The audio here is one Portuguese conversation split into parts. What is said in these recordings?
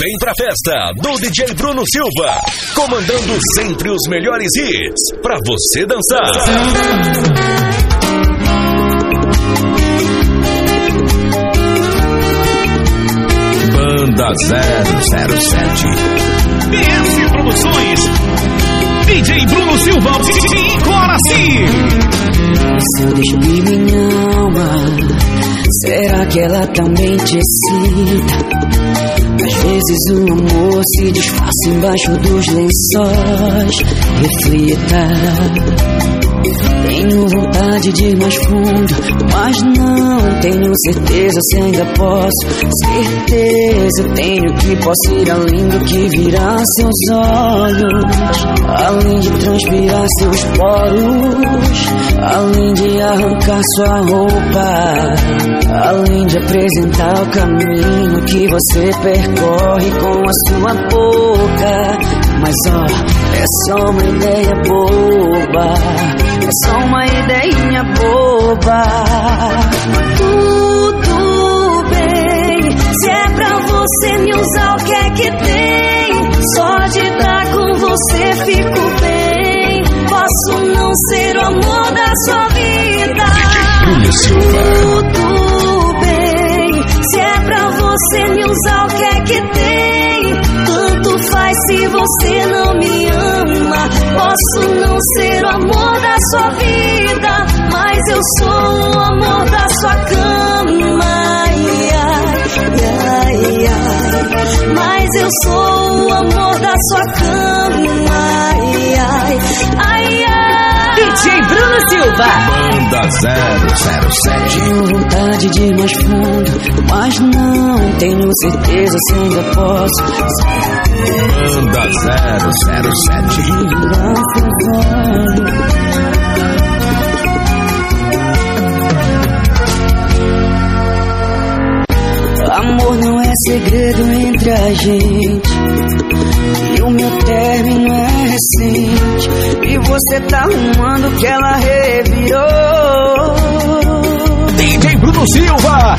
Vem pra festa do DJ Bruno Silva, comandando sempre os melhores hits pra você dançar. Banda 007 BS Produções DJ Bruno Silva e Coraci alma Será que ela também te excita? Às vezes o amor se disfarça embaixo dos lençóis Reflita tenho vontade de ir mais fundo, mas não tenho certeza se ainda posso. Certeza tenho que posso ir além do que virá seus olhos, além de transpirar seus poros, além de arrancar sua roupa, além de apresentar o caminho que você percorre com a sua boca. Mas ó, é só uma ideia boba, só uma ideinha boba. Tudo bem, se é pra você me usar, o que é que tem? Só de estar com você fico bem. Posso não ser o amor da sua vida. Tudo bem, se é pra você me usar, o que é que tem? Faz se você não me ama. Posso não ser o amor da sua vida, mas eu sou o amor da sua cama. Ai, ai, ai, mas eu sou o amor da sua cama. Silva. Banda 007 Tenho vontade de ir mais fundo, mas não tenho certeza se ainda posso. Banda 007 Virar seus olhos. Amor não é segredo entre a gente. E o meu término é recente. E você tá arrumando que ela revirou. DJ Bruno Silva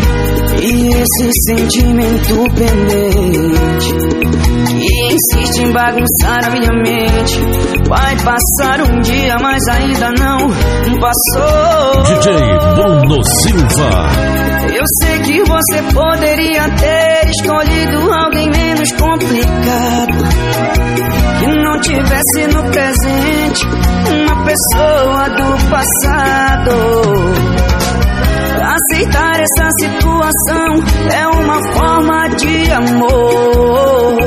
E esse sentimento pendente que insiste em bagunçar a minha mente. Vai passar um dia, mas ainda não passou. DJ Bruno Silva Eu sei que você poderia ter escolhido alguém menos complicado. Tivesse no presente uma pessoa do passado. Aceitar essa situação é uma forma de amor.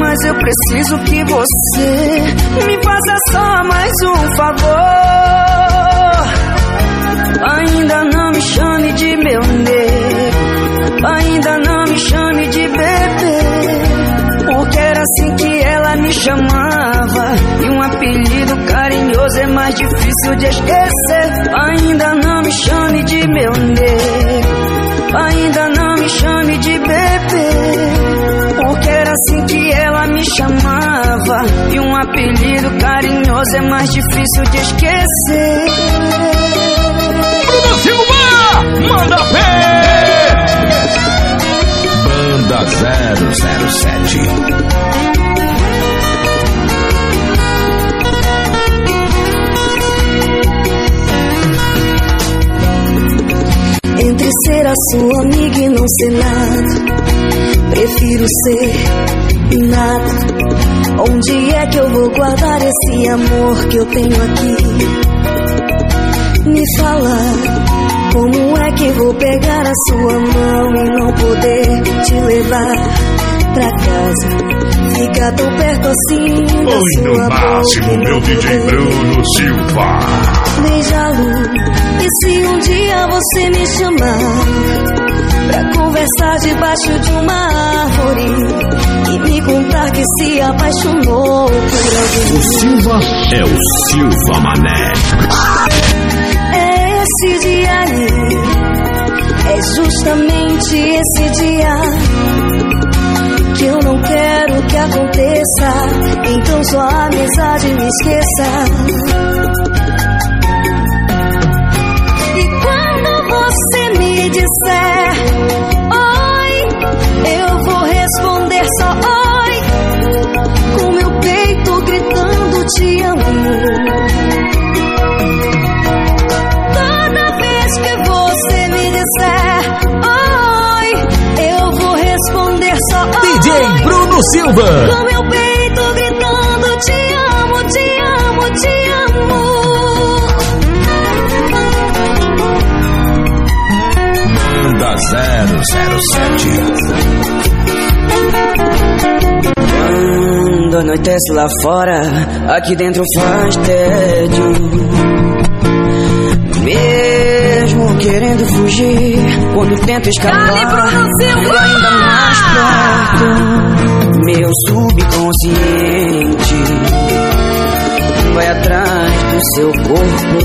Mas eu preciso que você me faça só mais um favor. Ainda não me chame de meu nego. Ainda não carinhoso é mais difícil de esquecer. Ainda não me chame de meu nego. Ainda não me chame de bebê. Porque era assim que ela me chamava. E um apelido carinhoso é mais difícil de esquecer. Bruno Silva Manda pé Banda 007 sua amiga e não ser nada, prefiro ser nada. Onde é que eu vou guardar esse amor que eu tenho aqui? Me fala, como é que vou pegar a sua mão e não poder te levar pra casa? Fica tão perto assim da Oi, no máximo, meu DJ Bruno Silva. Beijá-lo. E se um dia você me chamar pra conversar debaixo de uma árvore e me contar que se apaixonou por alguém, O Silva é o Silva Mané é esse dia aí, é justamente esse dia que eu não quero que aconteça. Então só a amizade me esqueça. quiser. Oi, eu vou responder só oi. Com meu peito gritando te amo. Toda vez que você me disser oi, eu vou responder só oi. DJ Bruno Silva. 007. Quando anoitece lá fora, aqui dentro faz tédio. Mesmo querendo fugir, quando tento escapar, fico ainda mais perto. Meu subconsciente vai atrás do seu corpo.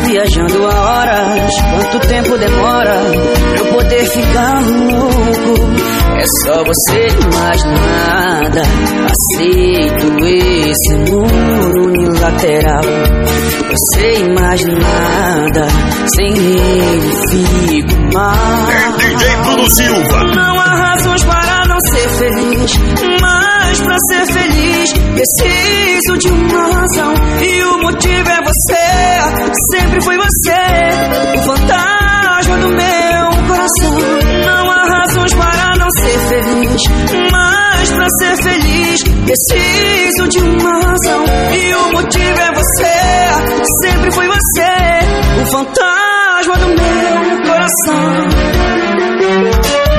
Viajando há horas, quanto tempo demora pra eu poder ficar louco? É só você e mais nada. Aceito esse muro unilateral. Você e mais nada, sem ele fico mal. DJ Bruno Silva. Não há razões para não ser feliz, mas pra ser feliz preciso de uma razão. E o motivo é você, ser feliz preciso de uma razão. E o motivo é você, sempre foi você, o fantasma do meu coração.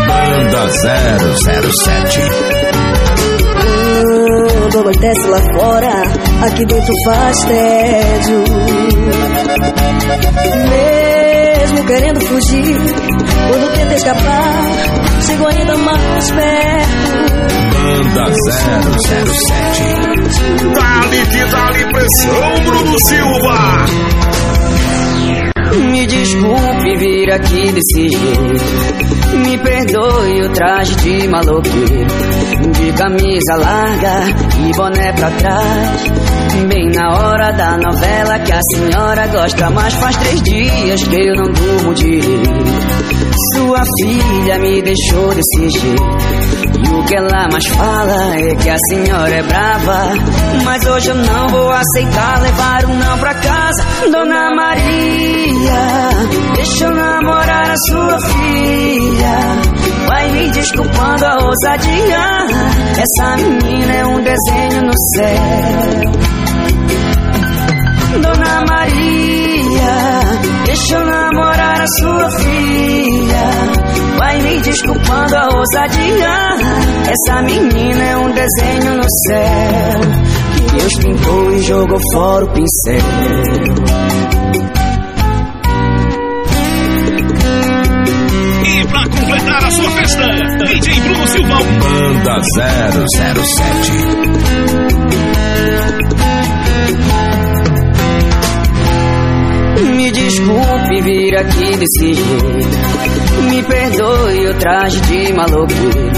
Manda 007. Quando anoitece lá fora, aqui dentro faz tédio. Mesmo querendo fugir, quando tenta escapar, chego ainda mais perto. Manda 007. Dali que dali pressão, Bruno Silva. Me desculpe vir aqui desse jeito. Me perdoe o traje de maloqueiro. De camisa larga e boné pra trás. Bem na hora da novela que a senhora gosta mais. Faz três dias que eu não durmo direito. Sua filha me deixou desse jeito. E o que ela mais fala é que a senhora é brava. Mas hoje eu não vou aceitar levar um não pra casa. Dona Maria, deixa eu namorar a sua filha. Vai me desculpando a ousadia. Essa menina é um desenho no céu. Dona Maria, deixa eu namorar a sua filha. Me desculpando a ousadia. Essa menina é um desenho no céu. Que Deus pintou e jogou fora o pincel. Traje de maloqueiro.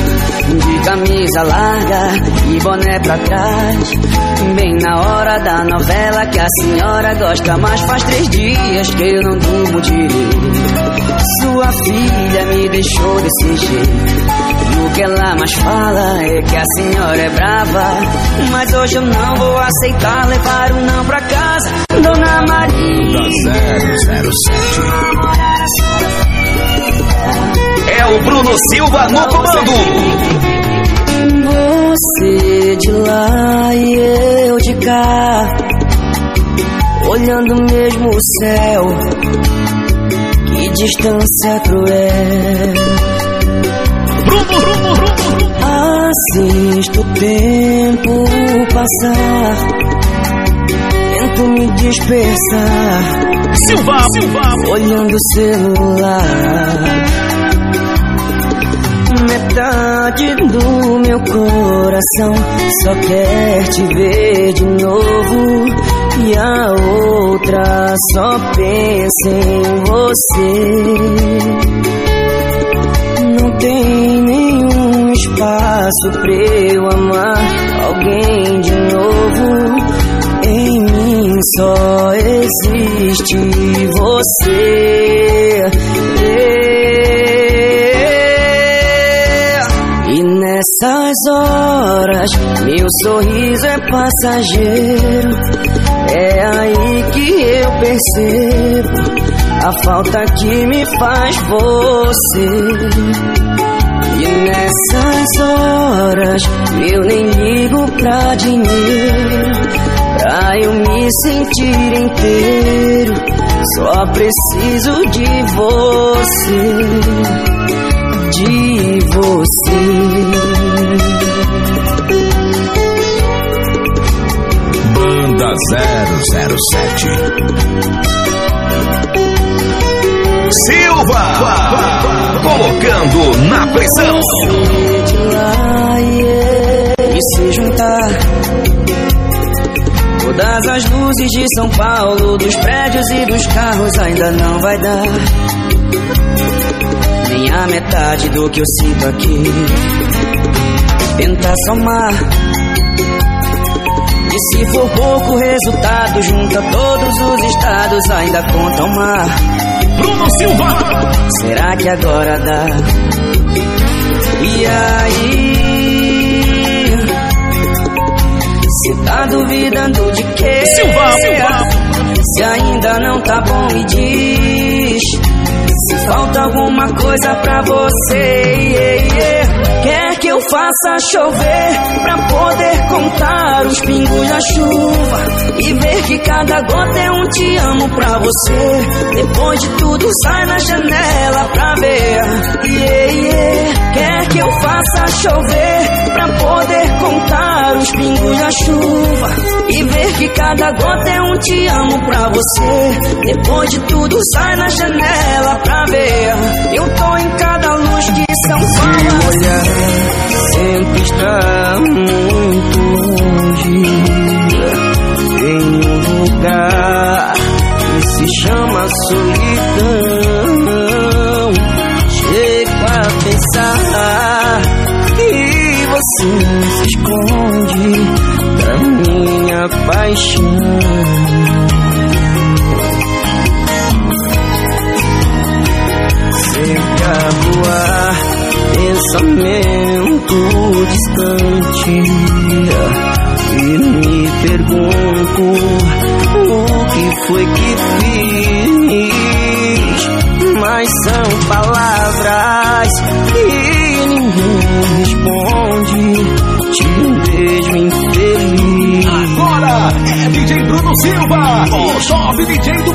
De camisa larga e boné pra trás. Bem na hora da novela que a senhora gosta mais. Faz três dias que eu não durmo direito. Sua filha me deixou desse jeito. E o que ela mais fala é que a senhora é brava. Mas hoje eu não vou aceitar levar um não pra casa. Dona Maria. Manda 007. O Bruno Silva no comando. Você de lá e eu de cá, olhando mesmo o céu. Que distância cruel. Bruno, Bruno, Bruno, Bruno. Assisto o tempo passar, tento me dispersar, Silva, Silva. olhando o celular. Metade do meu coração só quer te ver de novo. E a outra só pensa em você. Não tem nenhum espaço pra eu amar alguém de novo. Em mim só existe você. Nessas horas, meu sorriso é passageiro. É aí que eu percebo a falta que me faz você. E nessas horas eu nem ligo pra dinheiro, pra eu me sentir inteiro. Só preciso de você, 007 Silva colocando na pressão. E se juntar todas as luzes de São Paulo, dos prédios e dos carros ainda não vai dar. Nem a metade do que eu sinto aqui. Tentar somar. Se for pouco resultado, junta todos os estados, ainda conta o mar. Bruno Silva. Será que agora dá? E aí? Se tá duvidando de quê? Silva, Silva. Se ainda não tá bom, me diz. Falta alguma coisa pra você, yeah, yeah. Quer que eu faça chover pra poder contar os pingos da chuva e ver que cada gota é um te amo pra você. Depois de tudo, sai na janela pra ver. Yeah. Quer que eu faça chover pra poder contar os pingos da chuva e ver que cada gota é um te amo pra você. Depois de tudo, sai na janela pra ver. Eu tô em cada luz que São Paulo. olhar sempre está muito longe. Em um lugar que se chama solidão. Chego a pensar que você se esconde da minha paixão. Pensamento distante. E me pergunto o que foi que fiz. Mas são palavras que ninguém responde. Te vejo infeliz. Agora é DJ Bruno Silva, o top DJ do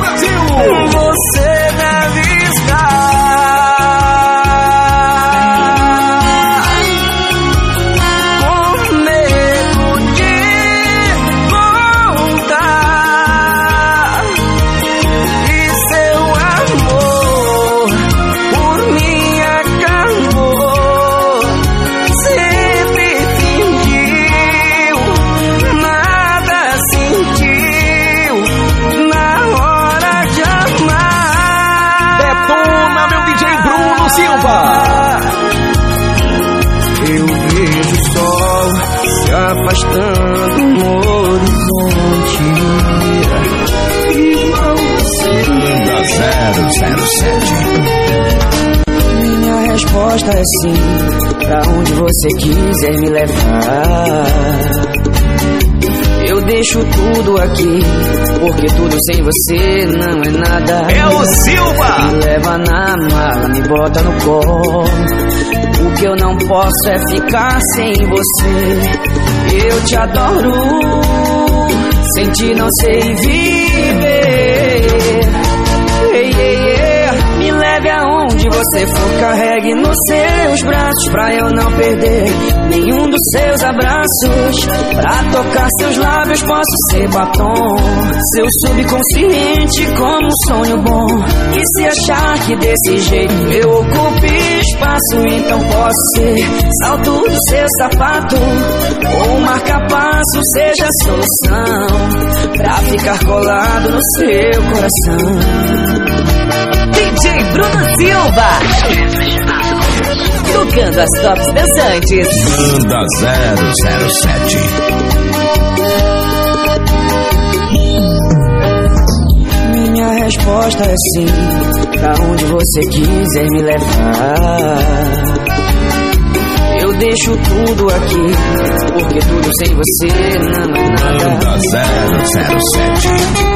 é sim, pra onde você quiser me levar. Eu deixo tudo aqui, porque tudo sem você não é nada. É o Silva. Me leva na mala, me bota no colo. O que eu não posso é ficar sem você. Eu te adoro, sem ti não sei viver. Aonde você for, carregue nos seus braços pra eu não perder nenhum dos seus abraços. Pra tocar seus lábios posso ser batom, seu subconsciente como um sonho bom. E se achar que desse jeito eu ocupe espaço, então posso ser salto do seu sapato ou marca-passo seja a solução pra ficar colado no seu coração. DJ Bruno Silva. Tocando as tops dançantes. Banda 007 Minha resposta é sim, pra onde você quiser me levar. Eu deixo tudo aqui, porque tudo sem você não é nada. Banda 007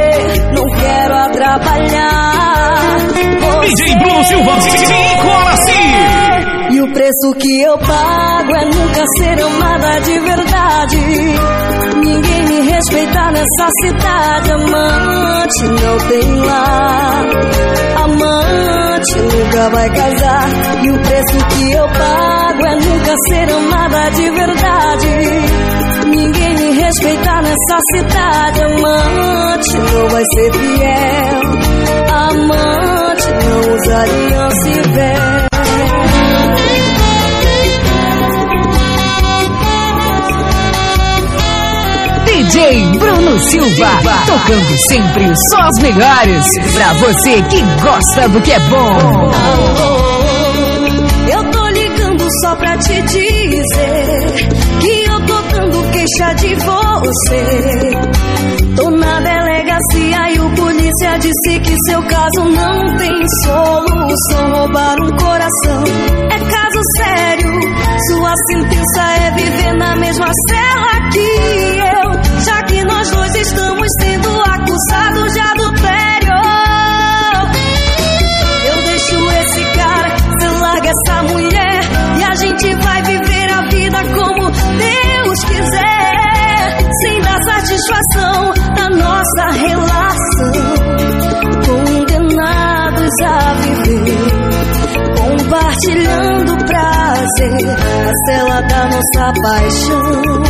quero atrapalhar. DJ Bruno Silva, sim. E o preço que eu pago é nunca ser amada de verdade. Ninguém me respeita nessa cidade. Amante não tem lá. Amante nunca vai casar. E o preço que eu pago é nunca ser amada de verdade. Ninguém me respeita nessa cidade. Amante não vai ser fiel. Amante não usa aliança e véu. DJ Bruno Silva, tocando sempre só os melhores. Pra você que gosta do que é bom. Eu tô ligando só pra te dizer que queixa de você. Tô na delegacia e o polícia disse que seu caso não tem solução. Roubar um coração é caso sério. Sua sentença é viver na mesma cela que eu, compartilhando prazer na cela da nossa paixão.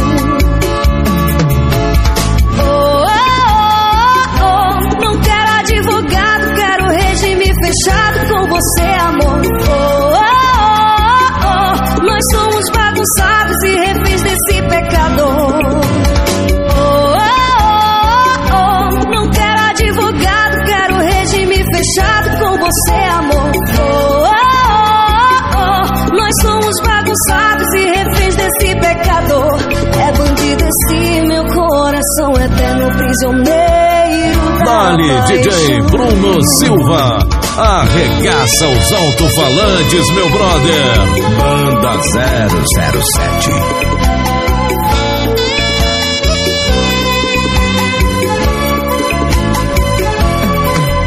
Oh, oh, oh, não quero advogado, quero regime fechado com você, amor. Oh, oh, oh, nós somos bagunçados prisioneiro. da Dali, DJ. Bruno Silva. Arregaça os alto-falantes, meu brother. Banda 007.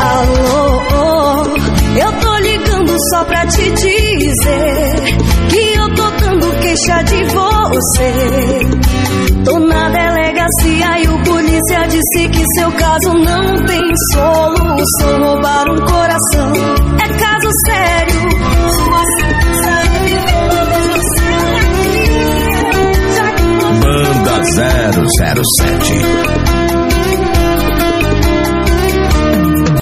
Alô, eu tô ligando só pra te dizer que eu tô dando queixa de você. Polícia disse que seu caso não tem solução. Roubar um coração é caso sério. Sentença é viver na mesma cela que eu, já que nós Banda 007.